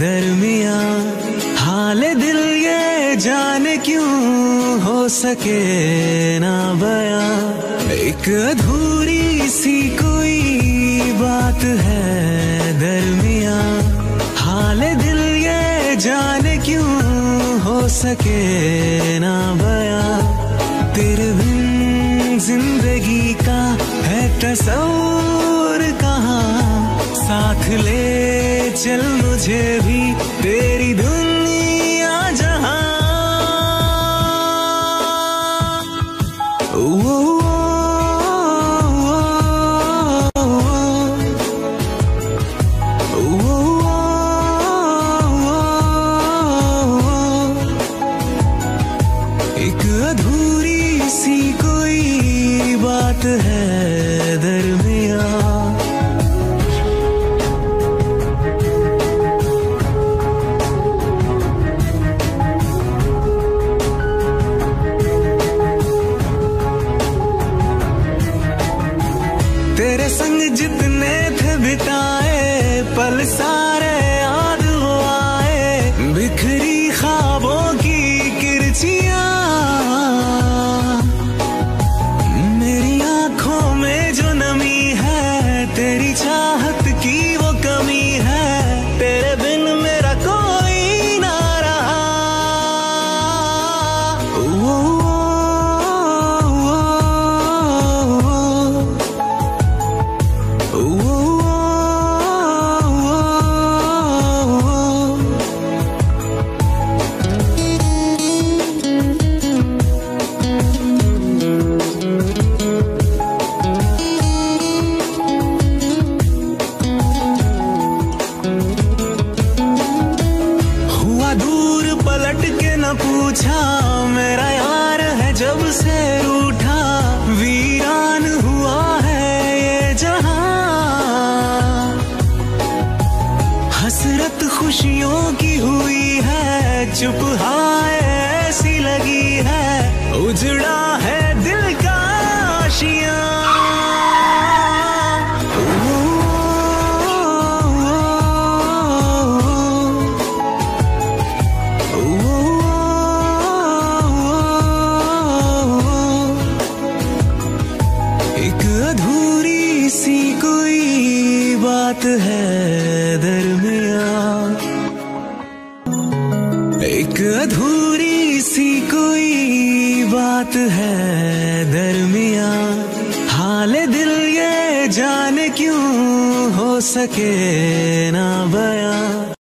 दरमिया? हाल दिल ये जाने क्यों हो सके ना बया? एक अधूरी सी कोई बात है दरमिया? हाल दिल ये जाने क्यों हो सके ना बया? तेरे बिन ज़िंदगी का है तस्वर कहाँ? साथ ले चल मुझे भी, तेरी दुनिया जहाँ। एक अधूरी सी कोई बात है दरमिया तेरे संग जितने थे बिताए पल सारे याद पूछा, मेरा यार है जब से रूठा, वीरान हुआ है ये जहाँ। हसरत खुशियों की हुई है, चुप हाय ऐसी लगी है, उजड़ा है अधूरी सी कोई बात है दरमिया एक अधूरी सी कोई बात है दरमिया हाल दिल ये जाने क्यों हो सके ना बया।